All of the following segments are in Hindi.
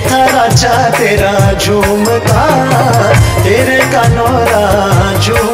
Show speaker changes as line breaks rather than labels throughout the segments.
था राजा तेरा झूमता तेरे का नौरा झूम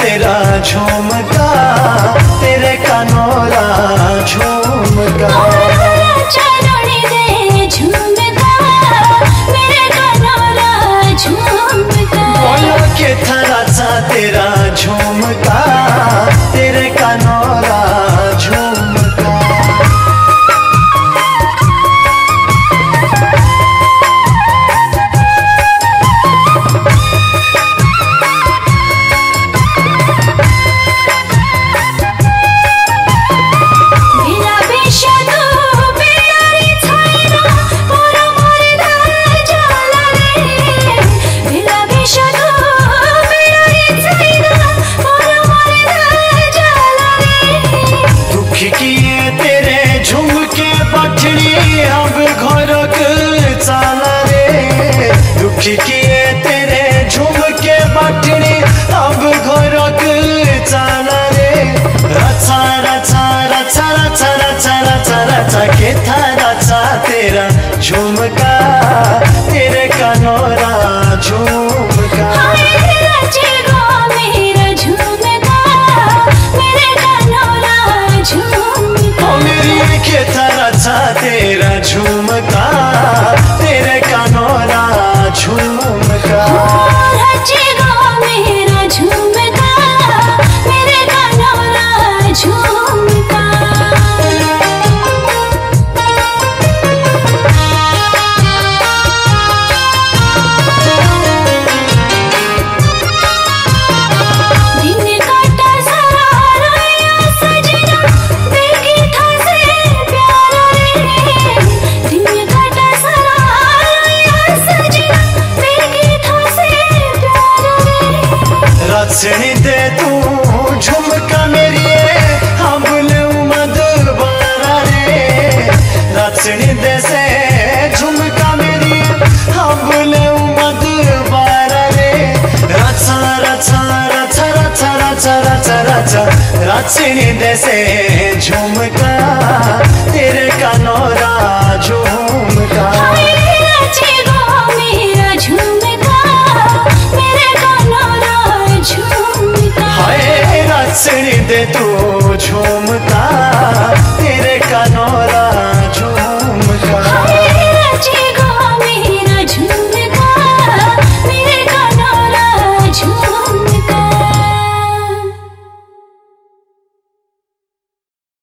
तेरा झूमका
सके था
रचनी दे तू, झुमका मेरी, हमल मधुबारा रे। रचनी दे से झुमका मेरी, हमल मधुबारा रे। रचा रचा रचा रचा रचा रचा दे से झुमका। तेरे कनोरा झुमका